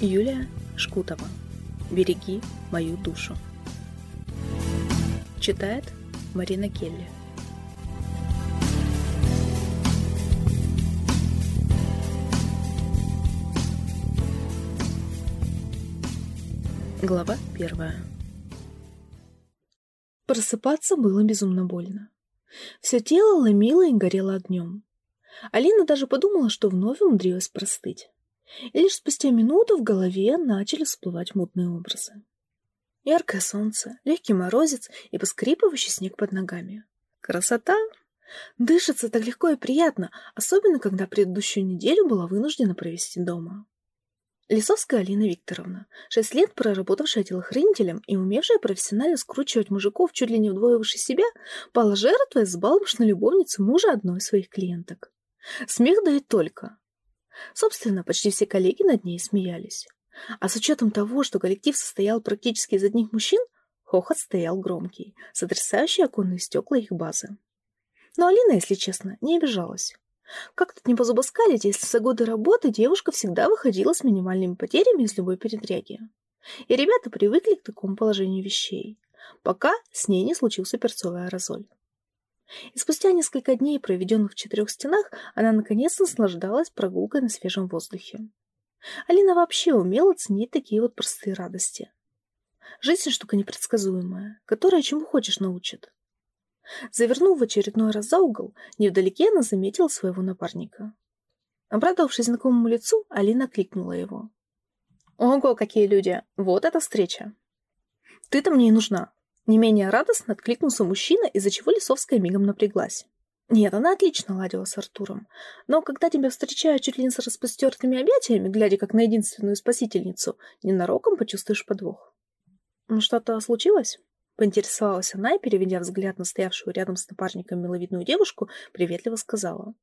Юлия Шкутова. Береги мою душу. Читает Марина Келли. Глава первая. Просыпаться было безумно больно. Все тело ломило и горело огнем. Алина даже подумала, что вновь умудрилась простыть. И лишь спустя минуту в голове начали всплывать мутные образы. Яркое солнце, легкий морозец и поскрипывающий снег под ногами. Красота! Дышится так легко и приятно, особенно когда предыдущую неделю была вынуждена провести дома. Лисовская Алина Викторовна, шесть лет проработавшая телохранителем и умевшая профессионально скручивать мужиков чуть ли не вдвое выше себя, пала жертвой взбалмошной любовницы мужа одной из своих клиенток. Смех да и только. Собственно, почти все коллеги над ней смеялись. А с учетом того, что коллектив состоял практически из одних мужчин, хохот стоял громкий, сотрясающий оконные стекла их базы. Но Алина, если честно, не обижалась. Как тут не позубоскалить, если за годы работы девушка всегда выходила с минимальными потерями из любой передряги. И ребята привыкли к такому положению вещей, пока с ней не случился перцовый аэрозоль. И спустя несколько дней, проведенных в четырех стенах, она наконец наслаждалась прогулкой на свежем воздухе. Алина вообще умела ценить такие вот простые радости. Жизнь штука непредсказуемая, которая чему хочешь научит. Завернув в очередной раз за угол, невдалеке она заметила своего напарника. Обрадовавшись знакомому лицу, Алина кликнула его. «Ого, какие люди! Вот эта встреча!» «Ты-то мне и нужна!» Не менее радостно откликнулся мужчина, из-за чего Лисовская мигом напряглась. Нет, она отлично ладила с Артуром. Но когда тебя встречают чуть ли не с распостертыми объятиями, глядя как на единственную спасительницу, ненароком почувствуешь подвох. «Ну что-то случилось?» Поинтересовалась она и, переведя взгляд на стоявшую рядом с напарником миловидную девушку, приветливо сказала.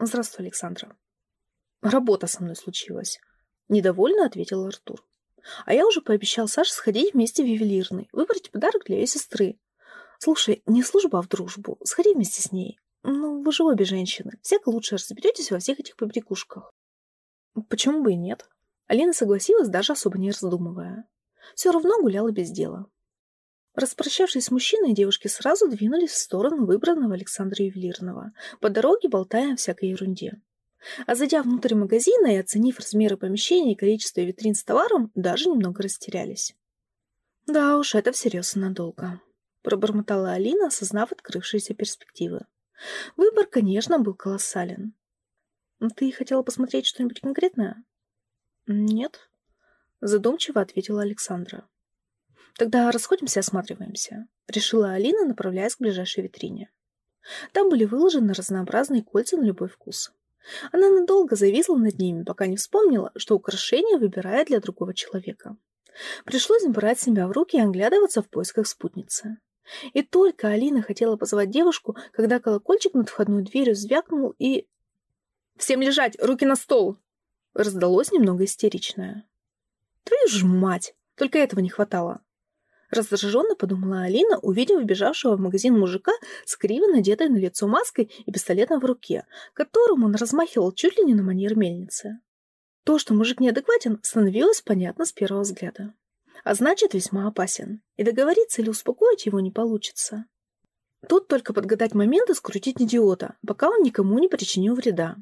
«Здравствуй, Александра». «Работа со мной случилась», — недовольно ответил Артур. А я уже пообещал Саше сходить вместе в ювелирный, выбрать подарок для ее сестры. Слушай, не служба, а в дружбу. Сходи вместе с ней. Ну, вы же обе женщины. Всяко лучше разберетесь во всех этих побрякушках. Почему бы и нет? Алина согласилась, даже особо не раздумывая. Все равно гуляла без дела. Распрощавшись с мужчиной, девушки сразу двинулись в сторону выбранного Александра Ювелирного, по дороге болтая о всякой ерунде. А зайдя внутрь магазина и оценив размеры помещения и количество витрин с товаром, даже немного растерялись. «Да уж, это всерьез и надолго», — пробормотала Алина, осознав открывшиеся перспективы. Выбор, конечно, был колоссален. «Ты хотела посмотреть что-нибудь конкретное?» «Нет», — задумчиво ответила Александра. «Тогда расходимся и осматриваемся», — решила Алина, направляясь к ближайшей витрине. Там были выложены разнообразные кольца на любой вкус. Она надолго зависла над ними, пока не вспомнила, что украшение выбирает для другого человека. Пришлось брать себя в руки и оглядываться в поисках спутницы. И только Алина хотела позвать девушку, когда колокольчик над входной дверью звякнул и... «Всем лежать! Руки на стол!» Раздалось немного истеричное. «Твою ж мать! Только этого не хватало!» Раздраженно подумала Алина, увидев вбежавшего в магазин мужика с криво надетой на лицо маской и пистолетом в руке, которым он размахивал чуть ли не на манер мельницы. То, что мужик неадекватен, становилось понятно с первого взгляда. А значит, весьма опасен. И договориться или успокоить его не получится. Тут только подгадать момент и скрутить идиота, пока он никому не причинил вреда.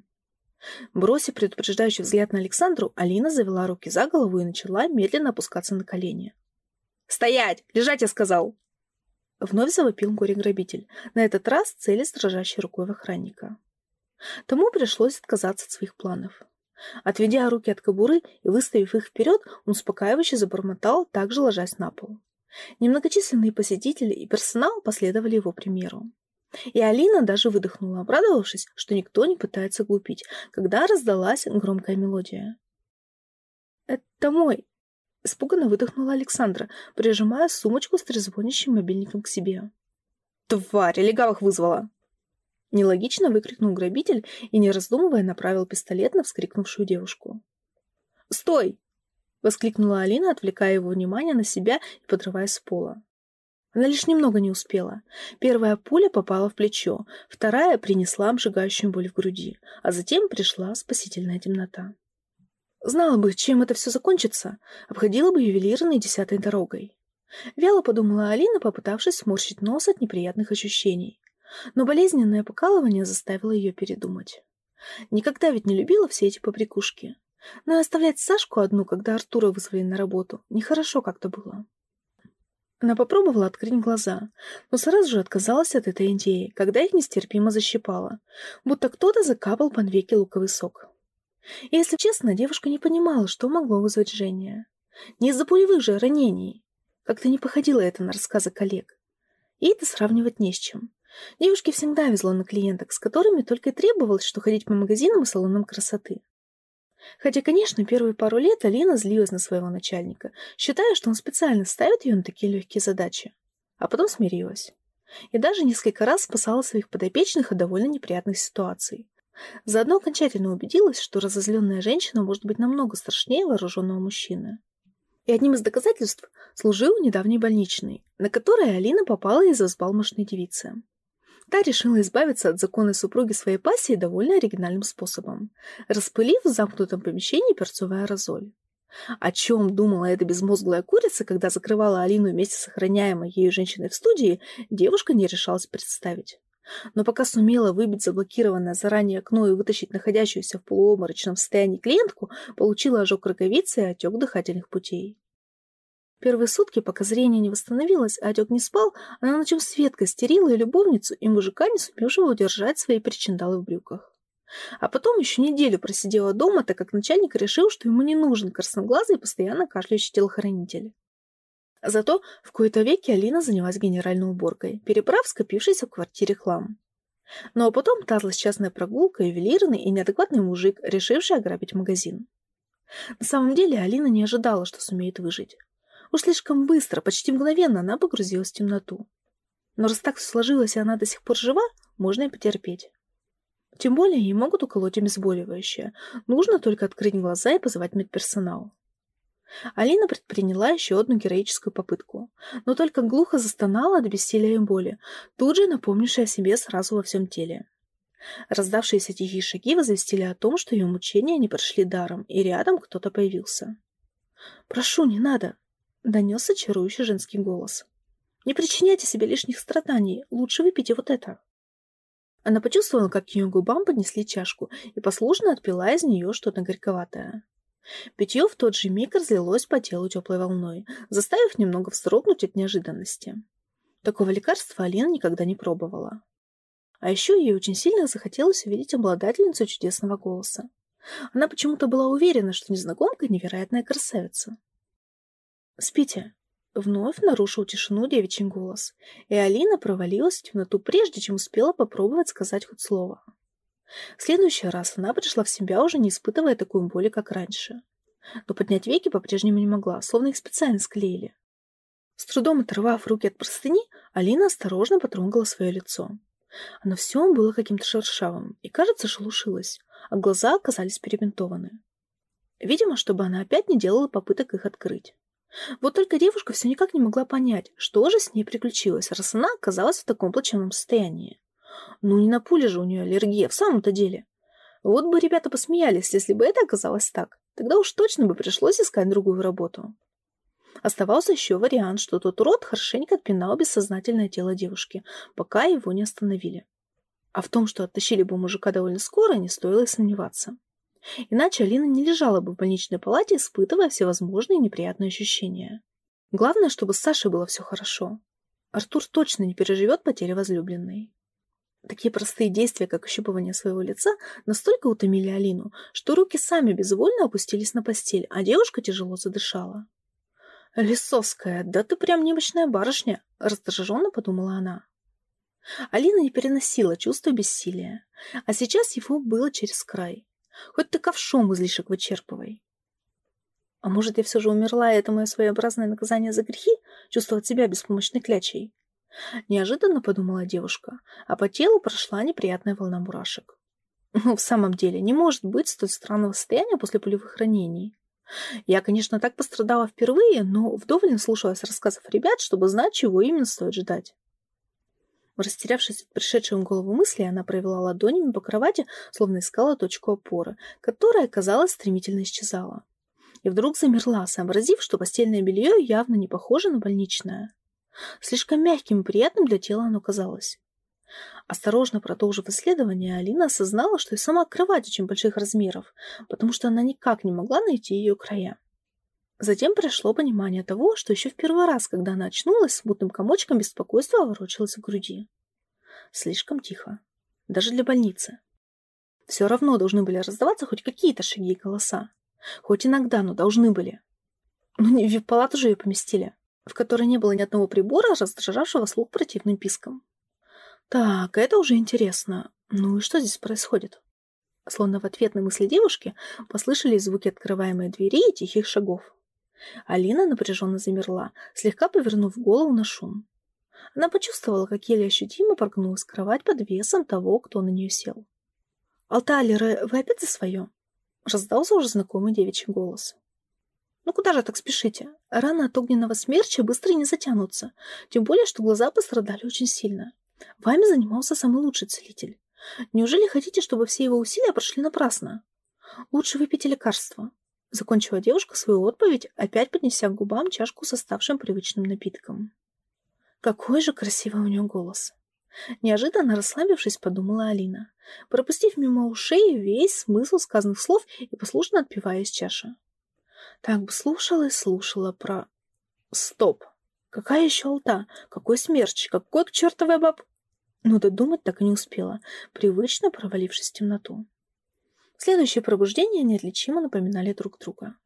Бросив предупреждающий взгляд на Александру, Алина завела руки за голову и начала медленно опускаться на колени. «Стоять! Лежать, я сказал!» Вновь завопил горе-грабитель, на этот раз целясь дрожащей рукой в охранника. Тому пришлось отказаться от своих планов. Отведя руки от кобуры и выставив их вперед, он успокаивающе забормотал, также ложась на пол. Немногочисленные посетители и персонал последовали его примеру. И Алина даже выдохнула, обрадовавшись, что никто не пытается глупить, когда раздалась громкая мелодия. «Это мой!» Испуганно выдохнула Александра, прижимая сумочку с трезвонящим мобильником к себе. «Тварь! Легавых вызвала!» Нелогично выкрикнул грабитель и, не раздумывая, направил пистолет на вскрикнувшую девушку. «Стой!» — воскликнула Алина, отвлекая его внимание на себя и подрываясь с пола. Она лишь немного не успела. Первая пуля попала в плечо, вторая принесла обжигающую боль в груди, а затем пришла спасительная темнота. Знала бы, чем это все закончится, обходила бы ювелирной десятой дорогой. Вяло подумала Алина, попытавшись сморщить нос от неприятных ощущений. Но болезненное покалывание заставило ее передумать. Никогда ведь не любила все эти поприкушки. Но оставлять Сашку одну, когда Артура вызвали на работу, нехорошо как-то было. Она попробовала открыть глаза, но сразу же отказалась от этой идеи, когда их нестерпимо защипало, будто кто-то закапал под веки луковый сок. Если честно, девушка не понимала, что могло вызвать жжение. Не из-за пулевых же ранений. Как-то не походило это на рассказы коллег. И это сравнивать не с чем. Девушке всегда везло на клиенток, с которыми только и требовалось, что ходить по магазинам и салонам красоты. Хотя, конечно, первые пару лет Алина злилась на своего начальника, считая, что он специально ставит ее на такие легкие задачи. А потом смирилась. И даже несколько раз спасала своих подопечных от довольно неприятных ситуаций. Заодно окончательно убедилась, что разозленная женщина может быть намного страшнее вооруженного мужчины. И одним из доказательств служил недавний больничный, на который Алина попала из-за взбалмошной девицы. Та решила избавиться от законной супруги своей пассии довольно оригинальным способом, распылив в замкнутом помещении перцовый аэрозоль. О чем думала эта безмозглая курица, когда закрывала Алину вместе с охраняемой ею женщиной в студии, девушка не решалась представить. Но пока сумела выбить заблокированное заранее окно и вытащить находящуюся в полуобморочном состоянии клиентку, получила ожог роговицы и отек дыхательных путей. Первые сутки, пока зрение не восстановилось, а отек не спал, она на чем свет костерила и любовницу, и мужика, не сумевшего удержать свои причиндалы в брюках. А потом еще неделю просидела дома, так как начальник решил, что ему не нужен красноглазый и постоянно кашляющий телохранитель. Зато в кои-то веки Алина занялась генеральной уборкой, перебрав скопившийся в квартире хлам. Ну а потом тазлась частная прогулка, ювелирный и неадекватный мужик, решивший ограбить магазин. На самом деле Алина не ожидала, что сумеет выжить. Уж слишком быстро, почти мгновенно она погрузилась в темноту. Но раз так все сложилось, и она до сих пор жива, можно и потерпеть. Тем более ей могут уколоть обезболивающее. Нужно только открыть глаза и позвать медперсонал. Алина предприняла еще одну героическую попытку, но только глухо застонала от бессилия и боли, тут же напомнившая о себе сразу во всем теле. Раздавшиеся тихие шаги возвестили о том, что ее мучения не прошли даром, и рядом кто-то появился. «Прошу, не надо!» — донесся чарующий женский голос. «Не причиняйте себе лишних страданий, лучше выпейте вот это». Она почувствовала, как к ее губам поднесли чашку и послушно отпила из нее что-то горьковатое. Питье в тот же миг разлилось по телу теплой волной, заставив немного вздрогнуть от неожиданности. Такого лекарства Алина никогда не пробовала. А еще ей очень сильно захотелось увидеть обладательницу чудесного голоса. Она почему-то была уверена, что незнакомка — невероятная красавица. «Спите!» — вновь нарушил тишину девичий голос, и Алина провалилась в темноту, прежде чем успела попробовать сказать хоть слово. В следующий раз она пришла в себя, уже не испытывая такой боли, как раньше. Но поднять веки по-прежнему не могла, словно их специально склеили. С трудом оторвав руки от простыни, Алина осторожно потрогала свое лицо. Оно все было каким-то шершавым и, кажется, шелушилось, а глаза оказались перебинтованы. Видимо, чтобы она опять не делала попыток их открыть. Вот только девушка все никак не могла понять, что же с ней приключилось, раз она оказалась в таком плачевном состоянии. Ну, не на пуле же у нее аллергия, в самом-то деле. Вот бы ребята посмеялись, если бы это оказалось так. Тогда уж точно бы пришлось искать другую работу. Оставался еще вариант, что тот урод хорошенько отпинал бессознательное тело девушки, пока его не остановили. А в том, что оттащили бы мужика довольно скоро, не стоило и сомневаться. Иначе Алина не лежала бы в больничной палате, испытывая всевозможные неприятные ощущения. Главное, чтобы с Сашей было все хорошо. Артур точно не переживет потери возлюбленной. Такие простые действия, как ощупывание своего лица, настолько утомили Алину, что руки сами безвольно опустились на постель, а девушка тяжело задышала. «Лисовская, да ты прям немощная барышня!» — раздраженно подумала она. Алина не переносила чувство бессилия, а сейчас его было через край. Хоть ты ковшом излишек вычерпывай. А может, я все же умерла, и это мое своеобразное наказание за грехи, чувствовать себя беспомощной клячей? Неожиданно подумала девушка, а по телу прошла неприятная волна мурашек. Ну, в самом деле, не может быть столь странного состояния после пулевых ранений. Я, конечно, так пострадала впервые, но вдоволь слушалась рассказов ребят, чтобы знать, чего именно стоит ждать. Растерявшись от пришедшей в голову мысли, она провела ладонями по кровати, словно искала точку опоры, которая, казалось, стремительно исчезала. И вдруг замерла, сообразив, что постельное белье явно не похоже на больничное. Слишком мягким и приятным для тела оно казалось. Осторожно продолжив исследование, Алина осознала, что и сама кровать очень больших размеров, потому что она никак не могла найти ее края. Затем пришло понимание того, что еще в первый раз, когда она очнулась, смутным комочком беспокойства ворочалась в груди. Слишком тихо. Даже для больницы. Все равно должны были раздаваться хоть какие-то шаги и голоса. Хоть иногда, но должны были. Ну, не в палату же ее поместили, в которой не было ни одного прибора, раздражавшего слух противным писком. Так, это уже интересно. Ну и что здесь происходит? Словно в ответ на мысли девушки послышались звуки открываемой двери и тихих шагов. Алина напряженно замерла, слегка повернув голову на шум. Она почувствовала, как еле ощутимо прогнулась кровать под весом того, кто на нее сел. «Алталеры, вы опять за свое?» Раздался уже знакомый девичий голос. «Ну куда же так спешите? Раны от огненного смерча быстро не затянутся, тем более, что глаза пострадали очень сильно. Вами занимался самый лучший целитель. Неужели хотите, чтобы все его усилия прошли напрасно? Лучше выпейте лекарство. Закончила девушка свою отповедь, опять поднеся к губам чашку с оставшим привычным напитком. Какой же красивый у нее голос. Неожиданно расслабившись, подумала Алина, пропустив мимо ушей весь смысл сказанных слов и послушно отпивая из чаши. Так бы слушала и слушала про... Стоп! Какая еще алта? Какой смерч? Какой к чертовой баб... Но додумать так и не успела, привычно провалившись в темноту. Следующие пробуждения неотличимо напоминали друг друга.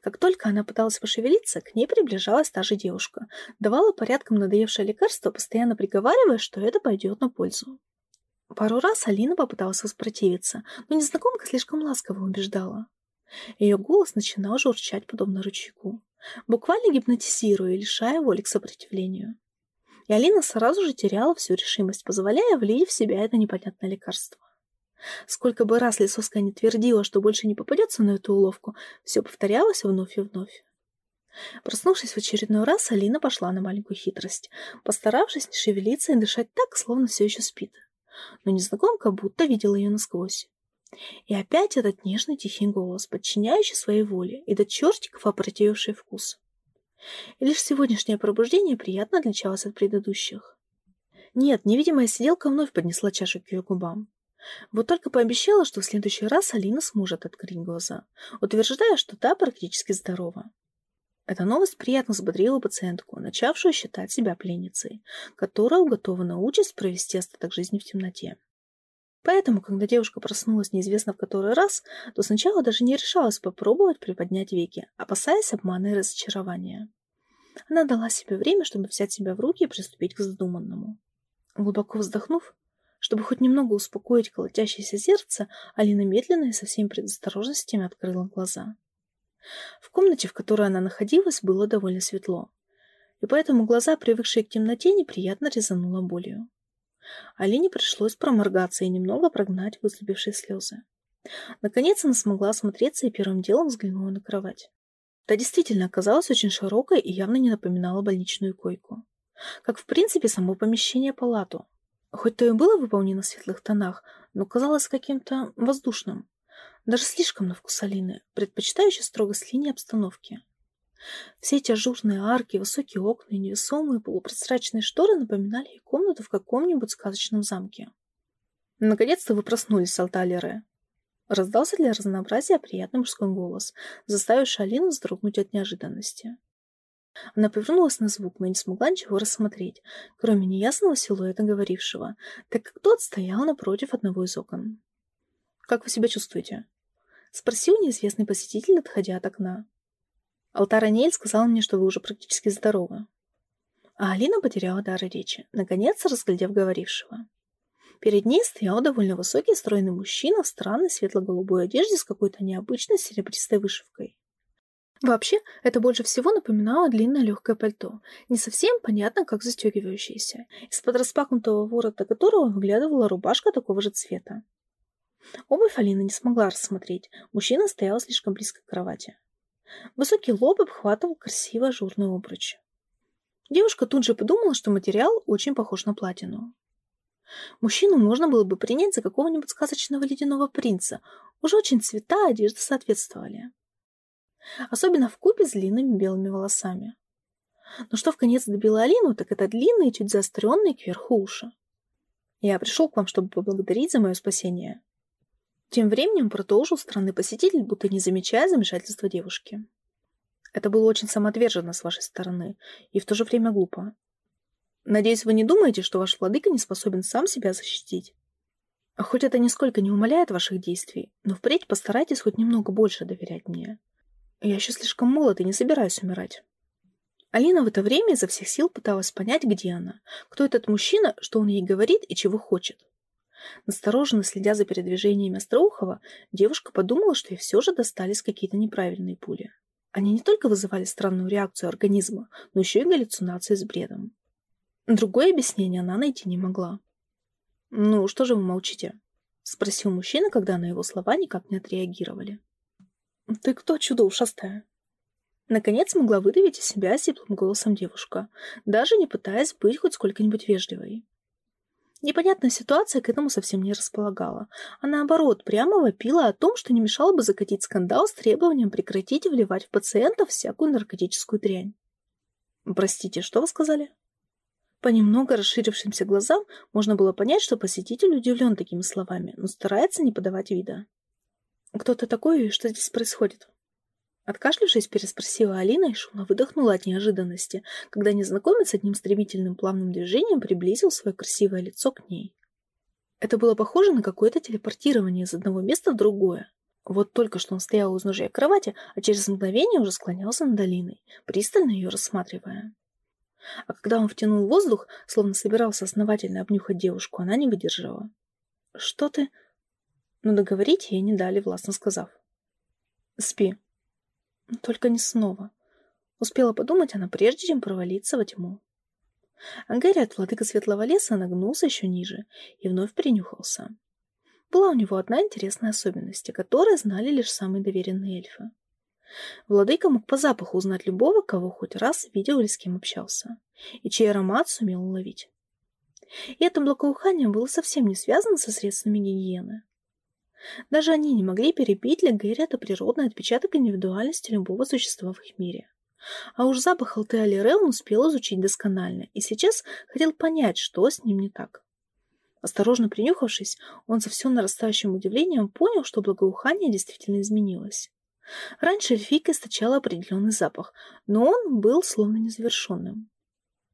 Как только она пыталась пошевелиться, к ней приближалась та же девушка, давала порядком надоевшее лекарство, постоянно приговаривая, что это пойдет на пользу. Пару раз Алина попыталась воспротивиться, но незнакомка слишком ласково убеждала. Ее голос начинал журчать подобно ручейку, буквально гипнотизируя и лишая воли к сопротивлению. И Алина сразу же теряла всю решимость, позволяя влить в себя это непонятное лекарство. Сколько бы раз Лисовская не твердила, что больше не попадется на эту уловку, все повторялось вновь и вновь. Проснувшись в очередной раз, Алина пошла на маленькую хитрость, постаравшись не шевелиться и дышать так, словно все еще спит. Но незнакомка будто видела ее насквозь. И опять этот нежный тихий голос, подчиняющий своей воле, и до чертиков опротививший вкус. И лишь сегодняшнее пробуждение приятно отличалось от предыдущих. Нет, невидимая сиделка вновь поднесла чашу к ее губам. Вот только пообещала, что в следующий раз Алина сможет открыть глаза, утверждая, что та практически здорова. Эта новость приятно взбодрила пациентку, начавшую считать себя пленницей, которая уготована участь провести остаток жизни в темноте. Поэтому, когда девушка проснулась неизвестно в который раз, то сначала даже не решалась попробовать приподнять веки, опасаясь обмана и разочарования. Она дала себе время, чтобы взять себя в руки и приступить к задуманному. Глубоко вздохнув, чтобы хоть немного успокоить колотящееся сердце, Алина медленно и со всеми предосторожностями открыла глаза. В комнате, в которой она находилась, было довольно светло, и поэтому глаза, привыкшие к темноте, неприятно резануло болью. Алине пришлось проморгаться и немного прогнать выступившие слезы. Наконец она смогла осмотреться и первым делом взглянула на кровать. Та действительно оказалась очень широкой и явно не напоминала больничную койку. Как, в принципе, само помещение палату. Хоть то и было выполнено в светлых тонах, но казалось каким-то воздушным. Даже слишком на вкус Алины, предпочитающей строгость линии обстановки. Все эти ажурные арки, высокие окна и невесомые полупрозрачные шторы напоминали ей комнату в каком-нибудь сказочном замке. «Наконец-то вы проснулись, Алталеры!» Раздался для разнообразия приятный мужской голос, заставивший Алину вздрогнуть от неожиданности. Она повернулась на звук, но не смогла ничего рассмотреть, кроме неясного силуэта говорившего, так как тот стоял напротив одного из окон. «Как вы себя чувствуете?» — спросил неизвестный посетитель, отходя от окна. Алтара Нель сказал мне, что вы уже практически здоровы. А Алина потеряла дар речи, наконец разглядев говорившего. Перед ней стоял довольно высокий стройный мужчина в странной светло-голубой одежде с какой-то необычной серебристой вышивкой. Вообще, это больше всего напоминало длинное легкое пальто, не совсем понятно, как застегивающееся, из-под распахнутого ворота которого выглядывала рубашка такого же цвета. Обувь Алина не смогла рассмотреть, мужчина стоял слишком близко к кровати. Высокий лоб обхватывал красивый ажурный обруч. Девушка тут же подумала, что материал очень похож на платину. Мужчину можно было бы принять за какого-нибудь сказочного ледяного принца. Уже очень цвета одежды соответствовали. Особенно в купе с длинными белыми волосами. Но что в конец добило Алину, так это длинные, чуть заостренные кверху уши. Я пришел к вам, чтобы поблагодарить за мое спасение. Тем временем продолжил странный посетитель, будто не замечая замешательства девушки. Это было очень самоотверженно с вашей стороны и в то же время глупо. Надеюсь, вы не думаете, что ваш владыка не способен сам себя защитить? Хоть это нисколько не умаляет ваших действий, но впредь постарайтесь хоть немного больше доверять мне. Я еще слишком молод и не собираюсь умирать. Алина в это время изо всех сил пыталась понять, где она, кто этот мужчина, что он ей говорит и чего хочет. Настороженно следя за передвижениями Остроухова, девушка подумала, что ей все же достались какие-то неправильные пули. Они не только вызывали странную реакцию организма, но еще и галлюцинации с бредом. Другое объяснение она найти не могла. «Ну, что же вы молчите?» — спросил мужчина, когда на его слова никак не отреагировали. «Ты кто, чудо ушастая?» Наконец могла выдавить из себя сиплым голосом девушка, даже не пытаясь быть хоть сколько-нибудь вежливой. Непонятная ситуация к этому совсем не располагала, а наоборот, прямо вопила о том, что не мешало бы закатить скандал с требованием прекратить вливать в пациентов всякую наркотическую дрянь. «Простите, что вы сказали?» По немного расширившимся глазам можно было понять, что посетитель удивлен такими словами, но старается не подавать вида. «Кто ты такой что здесь происходит?» Откашлившись, переспросила Алина и шумно выдохнула от неожиданности, когда незнакомец одним стремительным плавным движением приблизил свое красивое лицо к ней. Это было похоже на какое-то телепортирование из одного места в другое. Вот только что он стоял у изножия кровати, а через мгновение уже склонялся над Алиной, пристально ее рассматривая. А когда он втянул воздух, словно собирался основательно обнюхать девушку, она не выдержала. «Что ты...» Но договорить ей не дали, властно сказав. «Спи». Только не снова. Успела подумать она, прежде чем провалиться во тьму. А Гэри от владыка Светлого Леса нагнулся еще ниже и вновь принюхался. Была у него одна интересная особенность, о которой знали лишь самые доверенные эльфы. Владыка мог по запаху узнать любого, кого хоть раз видел или с кем общался, и чей аромат сумел уловить. И это благоухание было совсем не связано со средствами гигиены. Даже они не могли перебить для Гэрриэта природный отпечаток индивидуальности любого существа в их мире. А уж запах Алтеали он успел изучить досконально, и сейчас хотел понять, что с ним не так. Осторожно принюхавшись, он со все нарастающим удивлением понял, что благоухание действительно изменилось. Раньше эльфийка источала определенный запах, но он был словно незавершенным.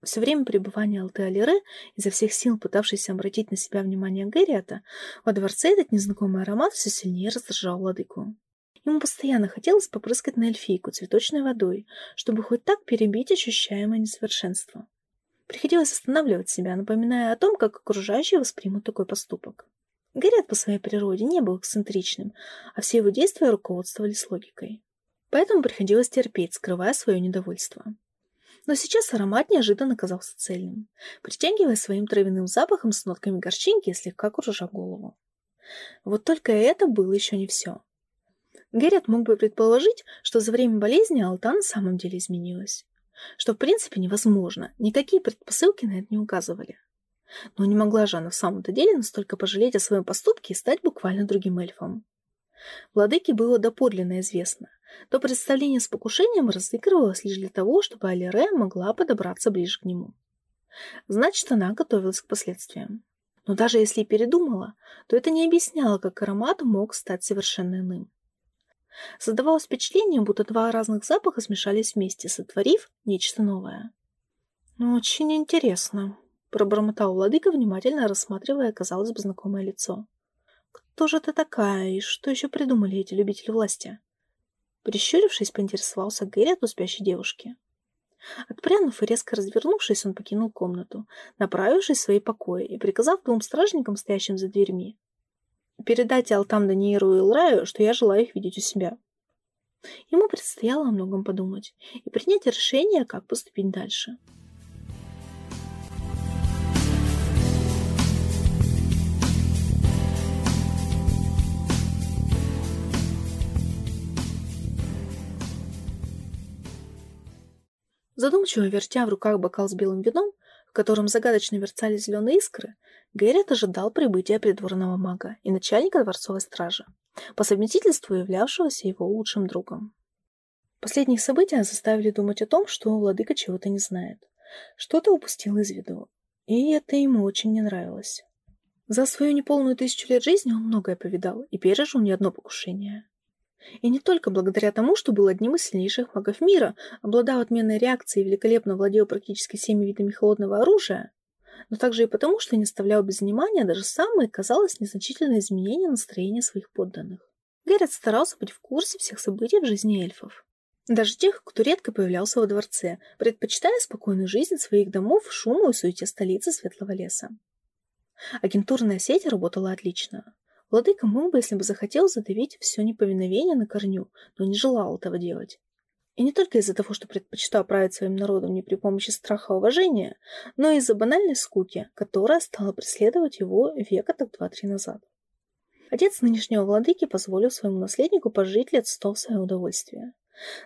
Все время пребывания Алтеалире, изо всех сил пытавшийся обратить на себя внимание Гэриата, во дворце этот незнакомый аромат все сильнее раздражал владыку. Ему постоянно хотелось попрыскать на эльфийку цветочной водой, чтобы хоть так перебить ощущаемое несовершенство. Приходилось останавливать себя, напоминая о том, как окружающие воспримут такой поступок. Гарриет по своей природе не был эксцентричным, а все его действия руководствовались логикой. Поэтому приходилось терпеть, скрывая свое недовольство. Но сейчас аромат неожиданно казался цельным, притягивая своим травяным запахом с нотками горчинки и слегка кружа голову. Вот только это было еще не все. Геррит мог бы предположить, что за время болезни Алта на самом деле изменилась. Что в принципе невозможно, никакие предпосылки на это не указывали. Но не могла же она в самом-то деле настолько пожалеть о своем поступке и стать буквально другим эльфом. Владыке было доподлинно известно. То представление с покушением разыгрывалось лишь для того, чтобы Алире могла подобраться ближе к нему. Значит, она готовилась к последствиям. Но даже если и передумала, то это не объясняло, как аромат мог стать совершенно иным. Создавалось впечатление, будто два разных запаха смешались вместе, сотворив нечто новое. «Ну, «Очень интересно», Пробормотал владыка, внимательно рассматривая, казалось бы, знакомое лицо. «Кто же ты такая, и что еще придумали эти любители власти?» Прищурившись, поинтересовался Гэри от спящей девушки. Отпрянув и резко развернувшись, он покинул комнату, направившись в свои покои и приказав двум стражникам, стоящим за дверьми, «Передайте Алтам Данииру и Илраю, что я желаю их видеть у себя». Ему предстояло о многом подумать и принять решение, как поступить дальше. Задумчиво вертя в руках бокал с белым вином, в котором загадочно мерцали зеленые искры, Гэррит ожидал прибытия придворного мага и начальника дворцовой стражи, по совместительству являвшегося его лучшим другом. Последние события заставили думать о том, что владыка чего-то не знает. Что-то упустил из виду, и это ему очень не нравилось. За свою неполную тысячу лет жизни он многое повидал и пережил не одно покушение. И не только благодаря тому, что был одним из сильнейших магов мира, обладал отменной реакцией и великолепно владел практически всеми видами холодного оружия, но также и потому, что не оставлял без внимания даже самые, казалось, незначительные изменения настроения своих подданных. Гэррет старался быть в курсе всех событий в жизни эльфов. Даже тех, кто редко появлялся во дворце, предпочитая спокойную жизнь своих домов шуму и суете столицы Светлого леса. Агентурная сеть работала отлично. Владыка мог бы, если бы захотел, задавить все неповиновение на корню, но не желал этого делать. И не только из-за того, что предпочитал править своим народом не при помощи страха и уважения, но и из-за банальной скуки, которая стала преследовать его века так два-три назад. Отец нынешнего владыки позволил своему наследнику пожить лет сто в свое удовольствие.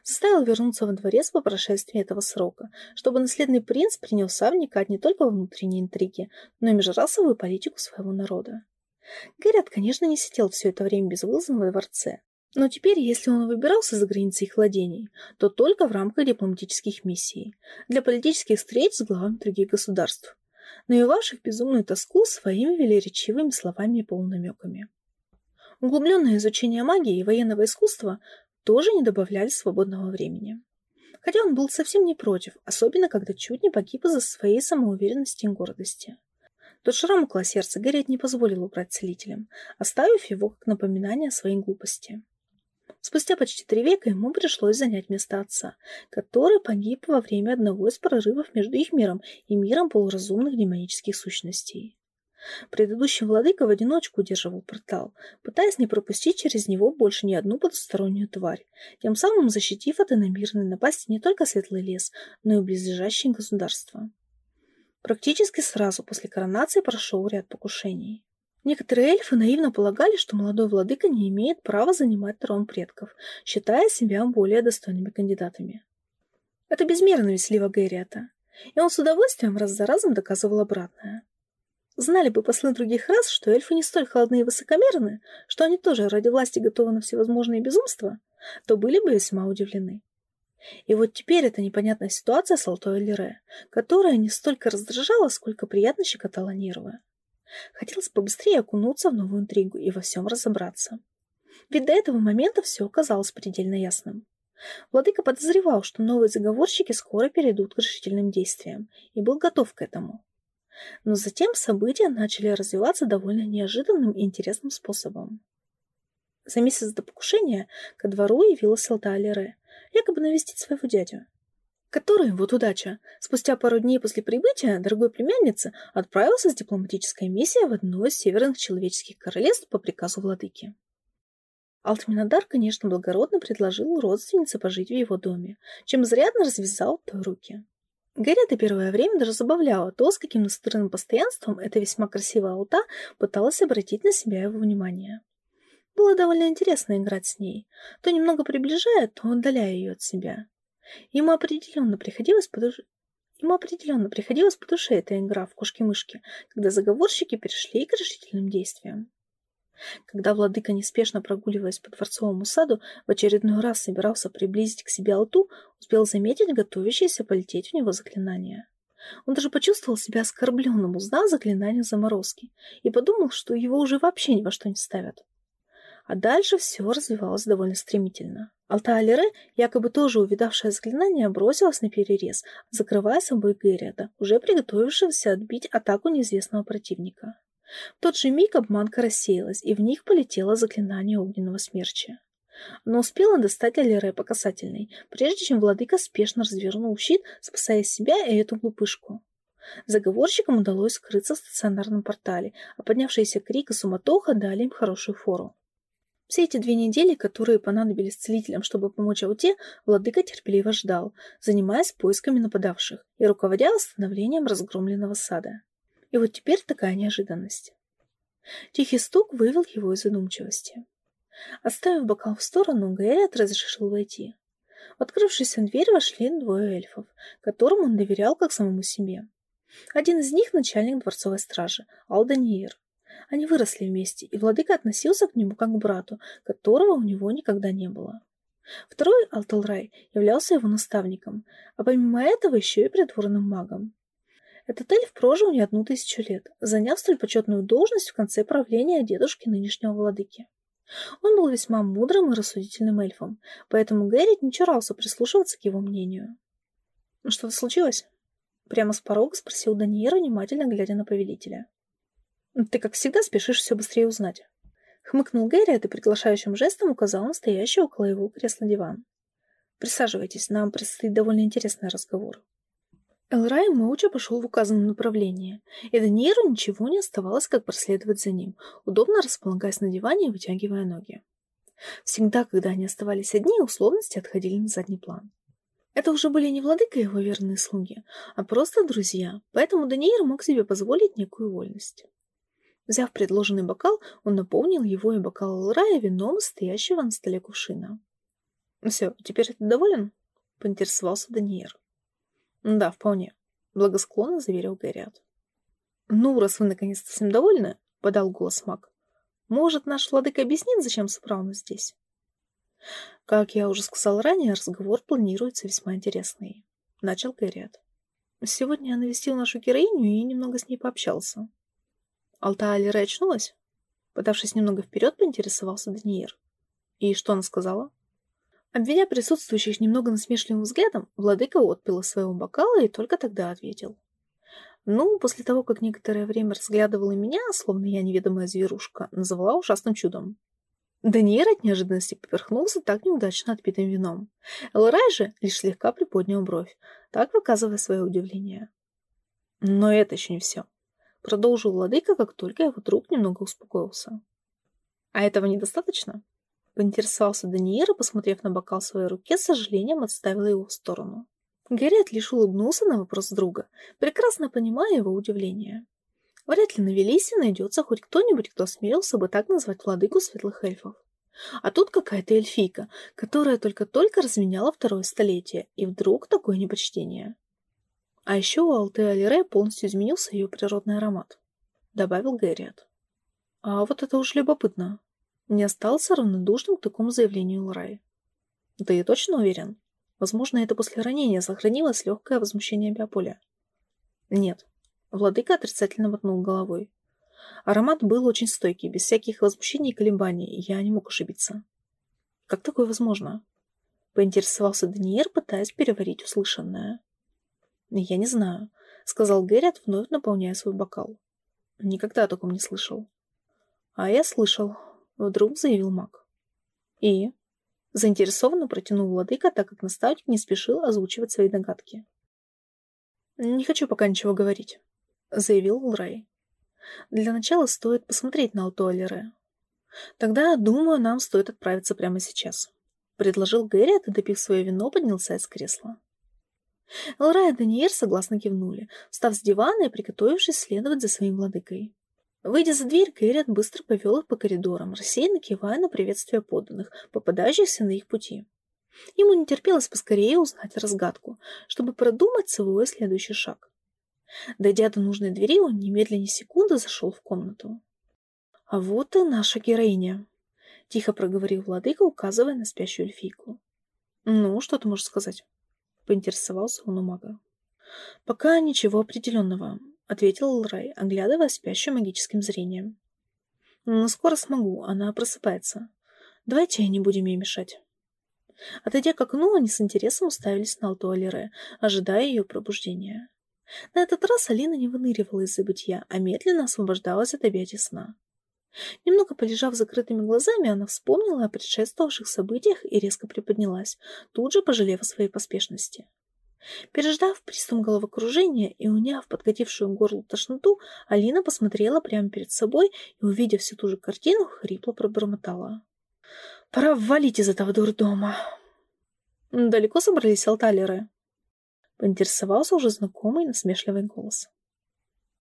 Заставил вернуться во дворец по прошествии этого срока, чтобы наследный принц принялся вникать не только во внутренние интриги, но и межрасовую политику своего народа. Гэррит, конечно, не сидел все это время безвылазно во дворце, но теперь, если он выбирался за границы их владений, то только в рамках дипломатических миссий, для политических встреч с главами других государств, но и ваших безумную тоску своими велеречивыми словами и полунамеками. Углубленное изучение магии и военного искусства тоже не добавляли свободного времени. Хотя он был совсем не против, особенно когда чуть не погиб из-за своей самоуверенности и гордости. Тот шрам около сердца Гарриет не позволил убрать целителем, оставив его как напоминание о своей глупости. Спустя почти три века ему пришлось занять место отца, который погиб во время одного из прорывов между их миром и миром полуразумных демонических сущностей. Предыдущий владыка в одиночку удерживал портал, пытаясь не пропустить через него больше ни одну потустороннюю тварь, тем самым защитив от иномирной напасти не только Светлый лес, но и близлежащие государства. Практически сразу после коронации прошел ряд покушений. Некоторые эльфы наивно полагали, что молодой владыка не имеет права занимать трон предков, считая себя более достойными кандидатами. Это безмерно веселило Гэриата, и он с удовольствием раз за разом доказывал обратное. Знали бы послы других рас, что эльфы не столь холодны и высокомерны, что они тоже ради власти готовы на всевозможные безумства, то были бы весьма удивлены. И вот теперь эта непонятная ситуация с Алтой Лире, которая не столько раздражала, сколько приятно щекотала нервы. Хотелось побыстрее окунуться в новую интригу и во всем разобраться. Ведь до этого момента все оказалось предельно ясным. Владыка подозревал, что новые заговорщики скоро перейдут к решительным действиям, и был готов к этому. Но затем события начали развиваться довольно неожиданным и интересным способом. За месяц до покушения ко двору явилась Алталере, якобы навестить своего дядю который, вот удача, спустя пару дней после прибытия дорогой племянницы отправился с дипломатической миссией в одно из северных человеческих королевств по приказу владыки. Алтминадар, конечно, благородно предложил родственнице пожить в его доме, чем изрядно развязал той руки. Гарриета первое время даже забавляла то, с каким настырным постоянством эта весьма красивая алта пыталась обратить на себя его внимание. Было довольно интересно играть с ней, то немного приближая, то отдаляя ее от себя. Ему определенно приходилось по душе... Ему определенно приходилось по душе эта игра в кошки-мышки, когда заговорщики перешли к решительным действиям. Когда владыка, неспешно прогуливаясь по дворцовому саду, в очередной раз собирался приблизить к себе Алту, успел заметить готовящееся полететь в него заклинание. Он даже почувствовал себя оскорбленным, узнав заклинание заморозки, и подумал, что его уже вообще ни во что не ставят. А дальше все развивалось довольно стремительно. Алта-Алире, якобы тоже увидавшая заклинание, бросилась на перерез, закрывая собой Гэрриата, уже приготовившегося отбить атаку неизвестного противника. В тот же миг обманка рассеялась, и в них полетело заклинание огненного смерча. Но успела достать Алире по касательной, прежде чем владыка спешно развернул щит, спасая себя и эту глупышку. Заговорщикам удалось скрыться в стационарном портале, а поднявшиеся крик и суматоха дали им хорошую фору. Все эти две недели, которые понадобились целителям, чтобы помочь Ауте, владыка терпеливо ждал, занимаясь поисками нападавших и руководя восстановлением разгромленного сада. И вот теперь такая неожиданность. Тихий стук вывел его из задумчивости. Оставив бокал в сторону, Гаэлят разрешил войти. В открывшуюся дверь вошли двое эльфов, которым он доверял как самому себе. Один из них — начальник дворцовой стражи, Алданиир. Они выросли вместе, и владыка относился к нему как к брату, которого у него никогда не было. Второй, Алталрай, являлся его наставником, а помимо этого еще и придворным магом. Этот эльф прожил не одну тысячу лет, заняв столь почетную должность в конце правления дедушки нынешнего владыки. Он был весьма мудрым и рассудительным эльфом, поэтому Гэррит не чурался прислушиваться к его мнению. «Ну, «Что-то случилось?» Прямо с порога спросил Даниэр, внимательно глядя на повелителя. «Ты, как всегда, спешишь все быстрее узнать». Хмыкнул Гэрриет и приглашающим жестом указал на стоящий около его кресла диван. «Присаживайтесь, нам предстоит довольно интересный разговор». Элрай молча пошел в указанном направлении, и Даниэру ничего не оставалось, как проследовать за ним, удобно располагаясь на диване и вытягивая ноги. Всегда, когда они оставались одни, условности отходили на задний план. Это уже были не владыка и его верные слуги, а просто друзья, поэтому Даниэр мог себе позволить некую вольность. Взяв предложенный бокал, он наполнил его и бокал Элрая вином, стоящего на столе кувшина. «Все, теперь ты доволен?» — поинтересовался Даниэр. Да, вполне. Благосклонно заверил Гэриат. Ну, раз вы наконец-то с ним довольны, подал голос маг. Может, наш владыка объяснит, зачем собрал нас здесь? Как я уже сказал ранее, разговор планируется весьма интересный. Начал Гэриат. Сегодня я навестил нашу героиню и немного с ней пообщался. Алта Алира очнулась? Подавшись немного вперед, поинтересовался Даниир. И что она сказала? Обведя присутствующих немного насмешливым взглядом, владыка отпил из своего бокала и только тогда ответил. Ну, после того, как некоторое время разглядывала меня, словно я неведомая зверушка, называла ужасным чудом. Даниэр от неожиданности поперхнулся так неудачно отпитым вином. Элрай же лишь слегка приподнял бровь, так выказывая свое удивление. Но это еще не все. Продолжил владыка, как только его друг немного успокоился. А этого недостаточно? Поинтересовался Даниэр и, посмотрев на бокал в своей руке, с сожалением отставил его в сторону. Гарриет лишь улыбнулся на вопрос друга, прекрасно понимая его удивление. Вряд ли на Велисе найдется хоть кто-нибудь, кто осмелился бы так назвать владыку светлых эльфов. А тут какая-то эльфийка, которая только-только разменяла второе столетие, и вдруг такое непочтение. А еще у Алты Алире полностью изменился ее природный аромат, добавил Гэриат. А вот это уж любопытно не остался равнодушным к такому заявлению Лрай. Ты точно уверен? Возможно, это после ранения сохранилось легкое возмущение биополя. Нет. Владыка отрицательно мотнул головой. Аромат был очень стойкий, без всяких возмущений и колебаний, я не мог ошибиться. Как такое возможно? Поинтересовался Даниэр, пытаясь переварить услышанное. Я не знаю, сказал Гэррит, вновь наполняя свой бокал. Никогда о таком не слышал. А я слышал, Вдруг заявил маг. И? Заинтересованно протянул владыка, так как наставник не спешил озвучивать свои догадки. «Не хочу пока ничего говорить», — заявил Улрай. «Для начала стоит посмотреть на Алтуалере. Тогда, думаю, нам стоит отправиться прямо сейчас», — предложил Гэрриот и, допив свое вино, поднялся из кресла. Элрай и Даниэр согласно кивнули, встав с дивана и приготовившись следовать за своим владыкой. Выйдя за дверь, Кэрриот быстро повел их по коридорам, рассеянно кивая на приветствие подданных, попадающихся на их пути. Ему не терпелось поскорее узнать разгадку, чтобы продумать свой следующий шаг. Дойдя до нужной двери, он немедленно секунды зашел в комнату. «А вот и наша героиня», — тихо проговорил владыка, указывая на спящую эльфийку. «Ну, что ты можешь сказать?» — поинтересовался он у мага. «Пока ничего определенного. — ответил Лрай, оглядывая спящую магическим зрением. «Но скоро смогу, она просыпается. Давайте не будем ей мешать». Отойдя к окну, они с интересом уставились на Алту Алире, ожидая ее пробуждения. На этот раз Алина не выныривала из забытья, а медленно освобождалась от объятий сна. Немного полежав закрытыми глазами, она вспомнила о предшествовавших событиях и резко приподнялась, тут же пожалев о своей поспешности. Переждав приступ головокружения и уняв подкатившую горло тошноту, Алина посмотрела прямо перед собой и, увидев всю ту же картину, хрипло пробормотала. «Пора валить из этого дурдома!» «Далеко собрались алталеры?» Поинтересовался уже знакомый насмешливый голос.